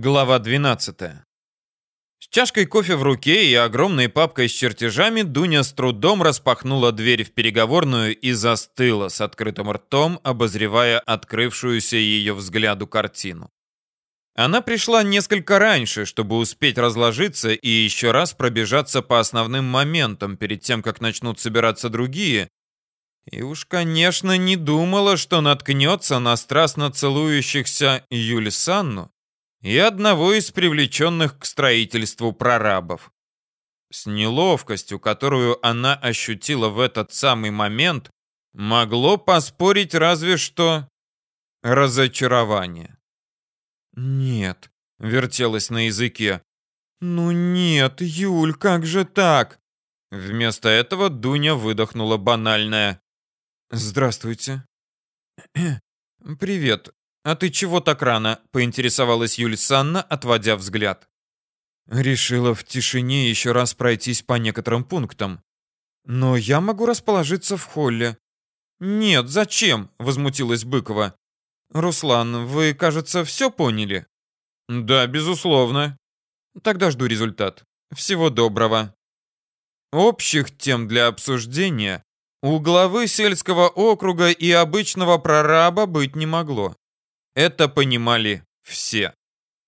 Глава 12. С чашкой кофе в руке и огромной папкой с чертежами Дуня с трудом распахнула дверь в переговорную и застыла с открытым ртом, обозревая открывшуюся ее взгляду картину. Она пришла несколько раньше, чтобы успеть разложиться и еще раз пробежаться по основным моментам перед тем, как начнут собираться другие. И уж, конечно, не думала, что наткнется на страстно целующихся Юли Санну и одного из привлеченных к строительству прорабов. С неловкостью, которую она ощутила в этот самый момент, могло поспорить разве что разочарование. «Нет», — вертелось на языке. «Ну нет, Юль, как же так?» Вместо этого Дуня выдохнула банальное. «Здравствуйте». «Привет. «А ты чего так рано?» — поинтересовалась Юль Санна, отводя взгляд. Решила в тишине еще раз пройтись по некоторым пунктам. «Но я могу расположиться в холле». «Нет, зачем?» — возмутилась Быкова. «Руслан, вы, кажется, все поняли?» «Да, безусловно». «Тогда жду результат. Всего доброго». Общих тем для обсуждения у главы сельского округа и обычного прораба быть не могло. Это понимали все.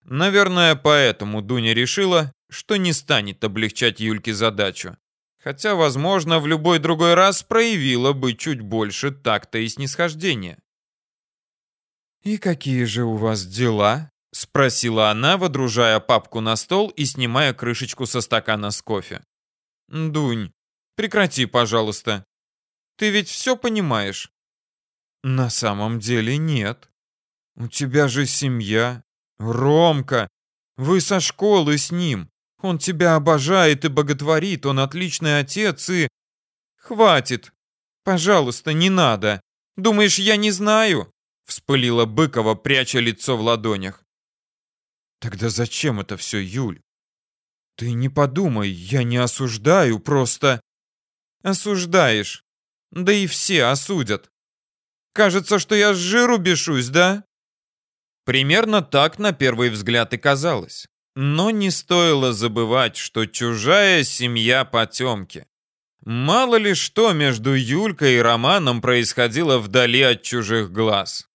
Наверное, поэтому Дуня решила, что не станет облегчать Юльке задачу. Хотя, возможно, в любой другой раз проявила бы чуть больше такта и снисхождения. «И какие же у вас дела?» — спросила она, водружая папку на стол и снимая крышечку со стакана с кофе. «Дунь, прекрати, пожалуйста. Ты ведь все понимаешь?» «На самом деле нет. «У тебя же семья. Ромка, вы со школы с ним. Он тебя обожает и боготворит, он отличный отец и...» «Хватит. Пожалуйста, не надо. Думаешь, я не знаю?» Вспылила Быкова, пряча лицо в ладонях. «Тогда зачем это все, Юль? Ты не подумай, я не осуждаю, просто...» «Осуждаешь. Да и все осудят. Кажется, что я с жиру бешусь, да?» Примерно так на первый взгляд и казалось. Но не стоило забывать, что чужая семья потемки. Мало ли что между Юлькой и Романом происходило вдали от чужих глаз.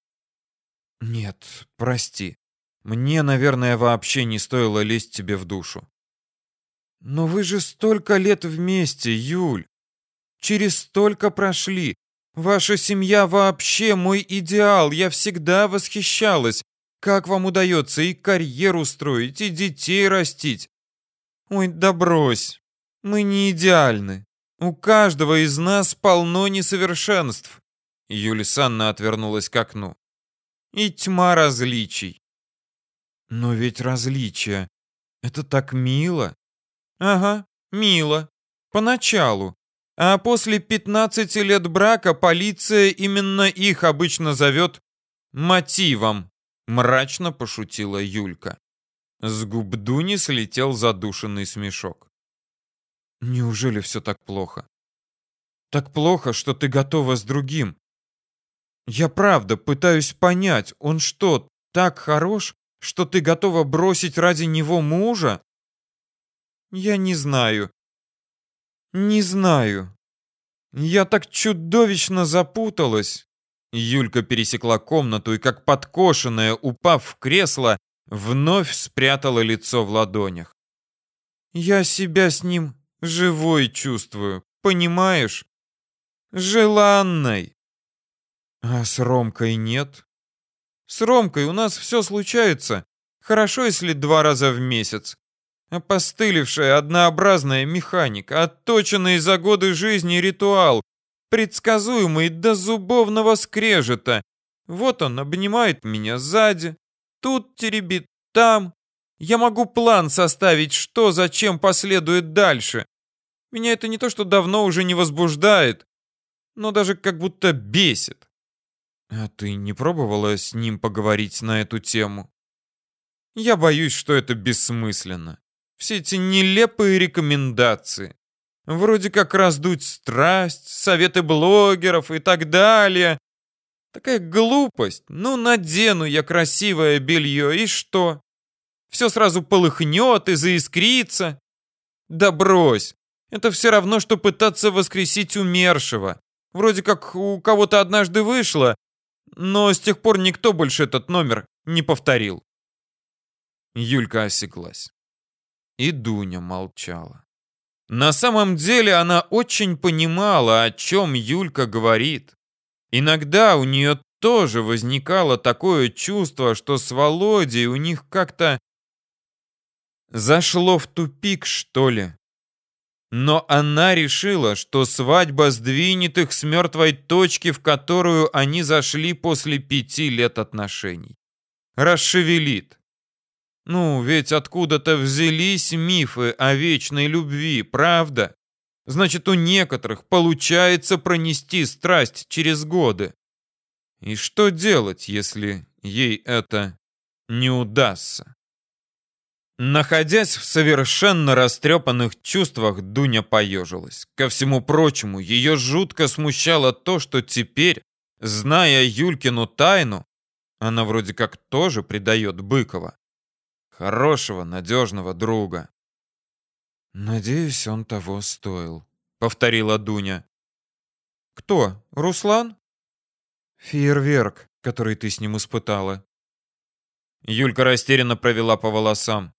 «Нет, прости. Мне, наверное, вообще не стоило лезть тебе в душу». «Но вы же столько лет вместе, Юль. Через столько прошли. Ваша семья вообще мой идеал. Я всегда восхищалась. Как вам удается и карьеру строить, и детей растить? Ой, да брось. Мы не идеальны. У каждого из нас полно несовершенств. Юлия Санна отвернулась к окну. И тьма различий. Но ведь различия — это так мило. Ага, мило. Поначалу. А после 15 лет брака полиция именно их обычно зовет мотивом. Мрачно пошутила Юлька. С губ Дуни слетел задушенный смешок. Неужели все так плохо? Так плохо, что ты готова с другим. Я правда пытаюсь понять, он что, так хорош, что ты готова бросить ради него мужа? Я не знаю. Не знаю. Я так чудовищно запуталась. Юлька пересекла комнату и, как подкошенная, упав в кресло, вновь спрятала лицо в ладонях. «Я себя с ним живой чувствую, понимаешь? Желанной!» «А с Ромкой нет?» «С Ромкой у нас все случается. Хорошо, если два раза в месяц. Опостылевшая однообразная механика, отточенный за годы жизни ритуал, предсказуемый до зубовного скрежета. Вот он обнимает меня сзади, тут теребит, там. Я могу план составить, что зачем последует дальше. Меня это не то, что давно уже не возбуждает, но даже как будто бесит. А ты не пробовала с ним поговорить на эту тему? Я боюсь, что это бессмысленно. Все эти нелепые рекомендации. Вроде как раздуть страсть, советы блогеров и так далее. Такая глупость. Ну, надену я красивое белье, и что? все сразу полыхнет и заискрится. Да брось, это все равно, что пытаться воскресить умершего. Вроде как у кого-то однажды вышло, но с тех пор никто больше этот номер не повторил. Юлька осеклась. И Дуня молчала. На самом деле она очень понимала, о чем Юлька говорит. Иногда у нее тоже возникало такое чувство, что с Володей у них как-то зашло в тупик, что ли. Но она решила, что свадьба сдвинет их с мертвой точки, в которую они зашли после пяти лет отношений. Расшевелит. Ну, ведь откуда-то взялись мифы о вечной любви, правда? Значит, у некоторых получается пронести страсть через годы. И что делать, если ей это не удастся? Находясь в совершенно растрепанных чувствах, Дуня поежилась. Ко всему прочему, ее жутко смущало то, что теперь, зная Юлькину тайну, она вроде как тоже предает Быкова. Хорошего, надежного друга. «Надеюсь, он того стоил», — повторила Дуня. «Кто? Руслан?» «Фейерверк, который ты с ним испытала». Юлька растерянно провела по волосам.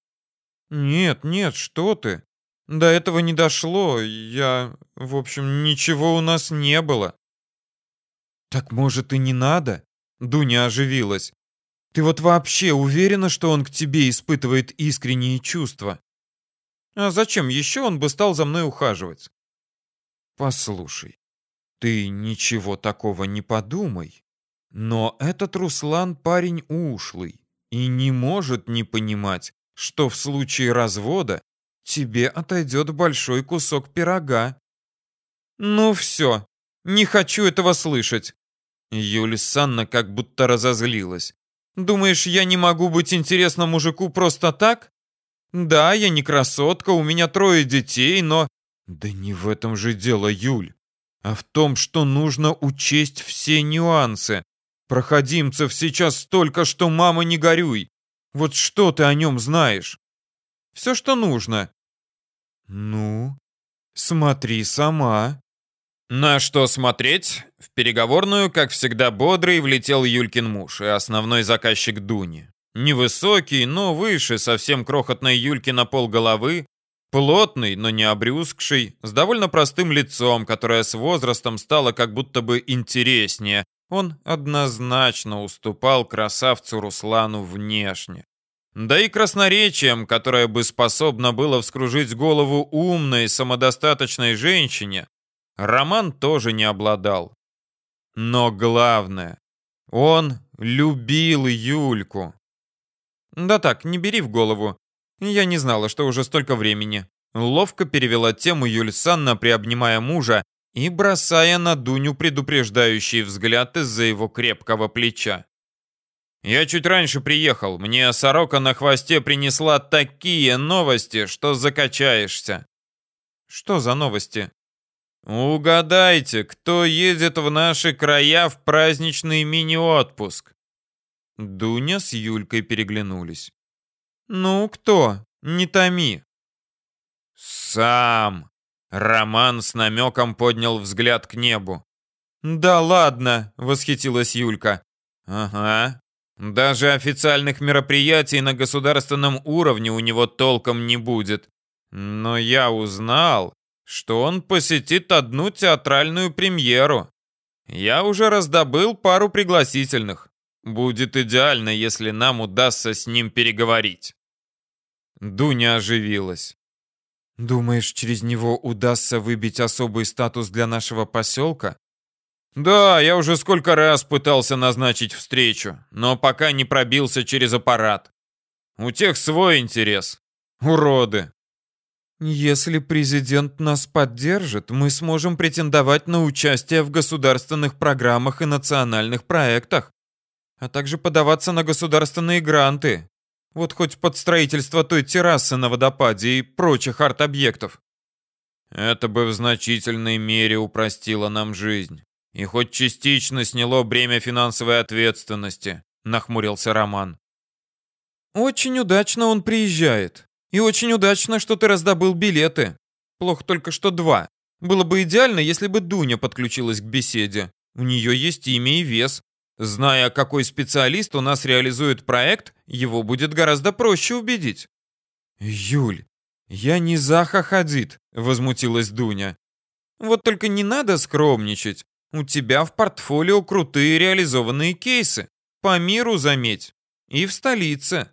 «Нет, нет, что ты. До этого не дошло. Я... В общем, ничего у нас не было». «Так, может, и не надо?» Дуня оживилась. «Ты вот вообще уверена, что он к тебе испытывает искренние чувства?» «А зачем еще он бы стал за мной ухаживать?» «Послушай, ты ничего такого не подумай. Но этот Руслан парень ушлый и не может не понимать, что в случае развода тебе отойдет большой кусок пирога. Ну все, не хочу этого слышать. Юлия Санна как будто разозлилась. Думаешь, я не могу быть интересна мужику просто так? Да, я не красотка, у меня трое детей, но... Да не в этом же дело, Юль, а в том, что нужно учесть все нюансы. Проходимцев сейчас столько, что мама не горюй. Вот что ты о нем знаешь? Все, что нужно. Ну, смотри сама. На что смотреть? В переговорную, как всегда, бодрый влетел Юлькин муж и основной заказчик Дуни. Невысокий, но выше совсем крохотной Юльки на пол головы, плотный, но не обрюзгший, с довольно простым лицом, которое с возрастом стало как будто бы интереснее, он однозначно уступал красавцу Руслану внешне. Да и красноречием, которое бы способно было вскружить голову умной, самодостаточной женщине, Роман тоже не обладал. Но главное, он любил Юльку. Да так, не бери в голову. Я не знала, что уже столько времени. Ловко перевела тему Юль Санна, приобнимая мужа и бросая на Дуню предупреждающий взгляд из-за его крепкого плеча. «Я чуть раньше приехал. Мне сорока на хвосте принесла такие новости, что закачаешься». «Что за новости?» «Угадайте, кто едет в наши края в праздничный мини-отпуск?» Дуня с Юлькой переглянулись. «Ну, кто? Не томи». «Сам!» Роман с намеком поднял взгляд к небу. «Да ладно!» — восхитилась Юлька. «Ага. Даже официальных мероприятий на государственном уровне у него толком не будет. Но я узнал, что он посетит одну театральную премьеру. Я уже раздобыл пару пригласительных. Будет идеально, если нам удастся с ним переговорить». Дуня оживилась. Думаешь, через него удастся выбить особый статус для нашего поселка? Да, я уже сколько раз пытался назначить встречу, но пока не пробился через аппарат. У тех свой интерес. Уроды. Если президент нас поддержит, мы сможем претендовать на участие в государственных программах и национальных проектах, а также подаваться на государственные гранты. Вот хоть под строительство той террасы на водопаде и прочих арт-объектов. Это бы в значительной мере упростило нам жизнь. И хоть частично сняло бремя финансовой ответственности, нахмурился Роман. Очень удачно он приезжает. И очень удачно, что ты раздобыл билеты. Плохо только, что два. Было бы идеально, если бы Дуня подключилась к беседе. У нее есть имя и вес. Зная, какой специалист у нас реализует проект, его будет гораздо проще убедить. Юль, я не Заха Хадид, возмутилась Дуня. Вот только не надо скромничать. У тебя в портфолио крутые реализованные кейсы. По миру, заметь. И в столице.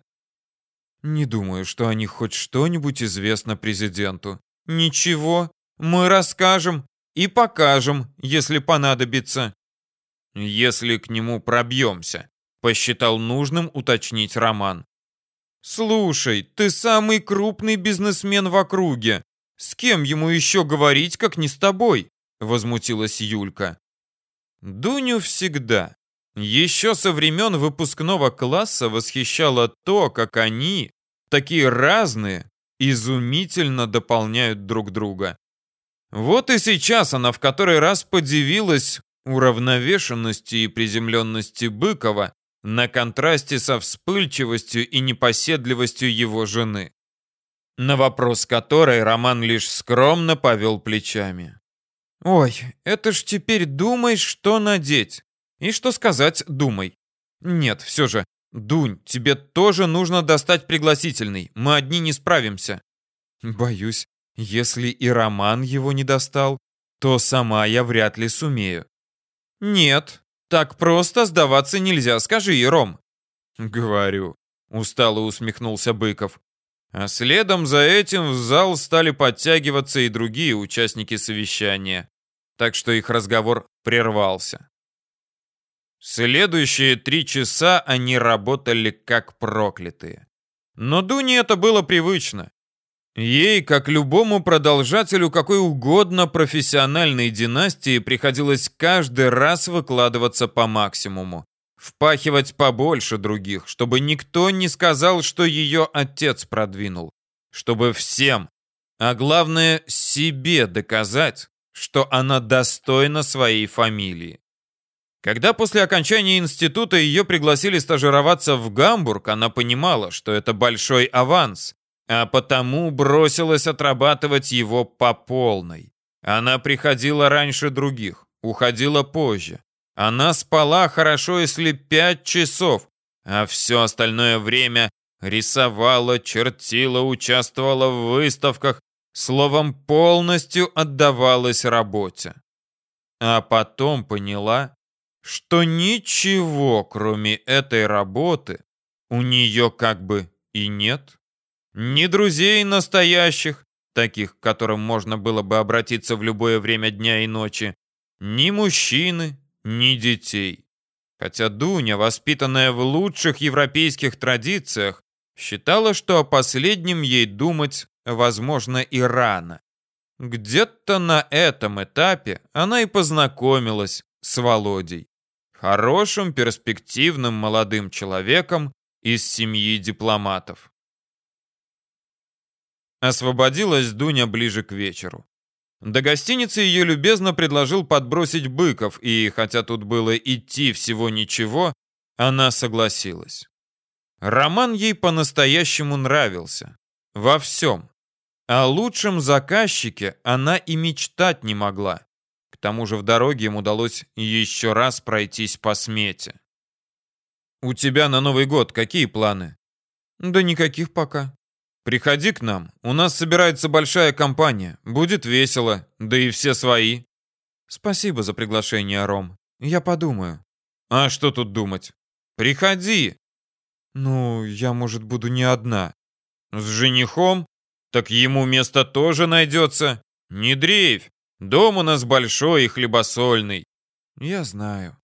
Не думаю, что о них хоть что-нибудь известно президенту. Ничего, мы расскажем и покажем, если понадобится. Если к нему пробьемся, посчитал нужным уточнить Роман. Слушай, ты самый крупный бизнесмен в округе. С кем ему еще говорить, как не с тобой? Возмутилась Юлька. Дуню всегда, еще со времен выпускного класса восхищало то, как они, такие разные, изумительно дополняют друг друга. Вот и сейчас она в который раз подивилась уравновешенности и приземленности Быкова на контрасте со вспыльчивостью и непоседливостью его жены. На вопрос которой Роман лишь скромно повел плечами. «Ой, это ж теперь думай, что надеть. И что сказать, думай. Нет, все же, Дунь, тебе тоже нужно достать пригласительный. Мы одни не справимся». «Боюсь, если и Роман его не достал, то сама я вряд ли сумею. Нет, так просто сдаваться нельзя, скажи, Ром. Говорю, устало усмехнулся Быков. А следом за этим в зал стали подтягиваться и другие участники совещания, так что их разговор прервался. Следующие три часа они работали как проклятые. Но Дуне это было привычно. Ей, как любому продолжателю какой угодно профессиональной династии, приходилось каждый раз выкладываться по максимуму, впахивать побольше других, чтобы никто не сказал, что ее отец продвинул, чтобы всем, а главное себе доказать, что она достойна своей фамилии. Когда после окончания института ее пригласили стажироваться в Гамбург, она понимала, что это большой аванс, а потому бросилась отрабатывать его по полной. Она приходила раньше других, уходила позже. Она спала хорошо, если пять часов, а все остальное время рисовала, чертила, участвовала в выставках, словом, полностью отдавалась работе. А потом поняла, что ничего, кроме этой работы, у нее как бы и нет. Ни друзей настоящих, таких, к которым можно было бы обратиться в любое время дня и ночи, ни мужчины, ни детей. Хотя Дуня, воспитанная в лучших европейских традициях, считала, что о последнем ей думать, возможно, и рано. Где-то на этом этапе она и познакомилась с Володей, хорошим, перспективным молодым человеком из семьи дипломатов. Освободилась Дуня ближе к вечеру. До гостиницы ее любезно предложил подбросить Быков, и хотя тут было идти всего ничего, она согласилась. Роман ей по-настоящему нравился. Во всем. О лучшем заказчике она и мечтать не могла. Тому же в дороге им удалось еще раз пройтись по смете. «У тебя на Новый год какие планы?» «Да никаких пока. Приходи к нам. У нас собирается большая компания. Будет весело. Да и все свои. Спасибо за приглашение, Ром. Я подумаю. А что тут думать? Приходи. Ну, я, может, буду не одна. С женихом? Так ему место тоже найдется. Не дрейфь. Дом у нас большой и хлебосольный. Я знаю.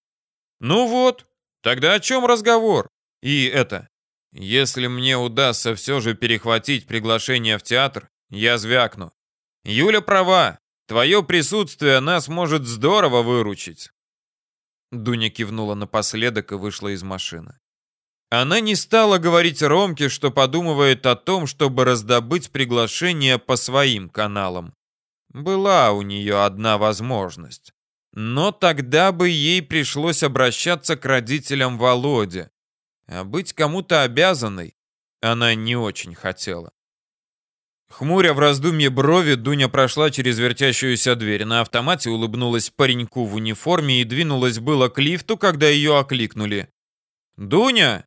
Ну вот, тогда о чем разговор? И это, если мне удастся все же перехватить приглашение в театр, я звякну. Юля права. Твое присутствие нас может здорово выручить. Дуня кивнула напоследок и вышла из машины. Она не стала говорить Ромке, что подумывает о том, чтобы раздобыть приглашение по своим каналам. Была у нее одна возможность. Но тогда бы ей пришлось обращаться к родителям Володи. А быть кому-то обязанной она не очень хотела. Хмуря в раздумье брови, Дуня прошла через вертящуюся дверь. На автомате улыбнулась пареньку в униформе и двинулась было к лифту, когда ее окликнули. «Дуня!»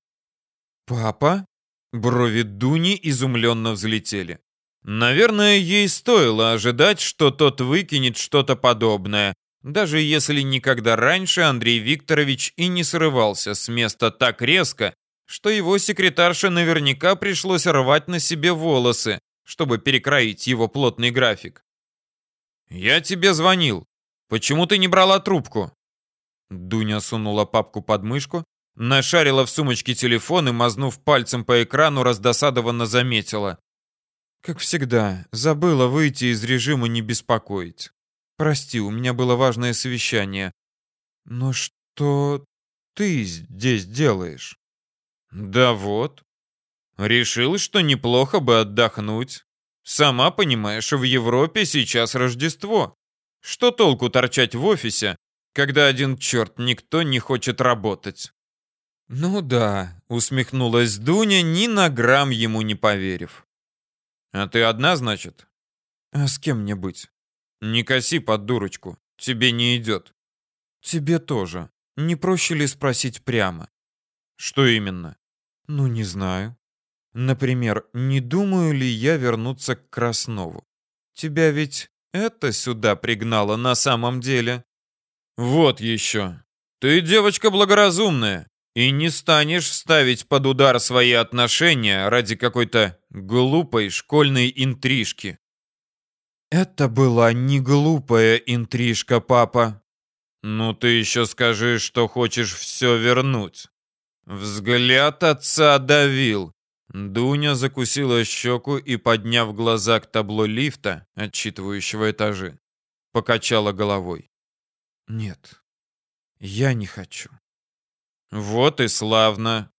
«Папа?» Брови Дуни изумленно взлетели. Наверное, ей стоило ожидать, что тот выкинет что-то подобное, даже если никогда раньше Андрей Викторович и не срывался с места так резко, что его секретарше наверняка пришлось рвать на себе волосы, чтобы перекроить его плотный график. «Я тебе звонил. Почему ты не брала трубку?» Дуня сунула папку под мышку, нашарила в сумочке телефон и, мазнув пальцем по экрану, раздосадованно заметила. «Как всегда, забыла выйти из режима не беспокоить. Прости, у меня было важное совещание. Но что ты здесь делаешь?» «Да вот. Решил, что неплохо бы отдохнуть. Сама понимаешь, в Европе сейчас Рождество. Что толку торчать в офисе, когда один черт никто не хочет работать?» «Ну да», — усмехнулась Дуня, ни на грамм ему не поверив. «А ты одна, значит?» «А с кем мне быть?» «Не коси под дурочку, тебе не идет». «Тебе тоже. Не проще ли спросить прямо?» «Что именно?» Ну, не знаю. Например, не думаю ли я вернуться к Краснову? Тебя ведь это сюда пригнало на самом деле? Вот еще. Ты девочка благоразумная и не станешь ставить под удар свои отношения ради какой-то глупой школьной интрижки. Это была не глупая интрижка, папа. Ну ты еще скажи, что хочешь все вернуть. Взгляд отца давил. Дуня закусила щеку и, подняв глаза к табло лифта, отчитывающего этажи, покачала головой. «Нет, я не хочу». «Вот и славно.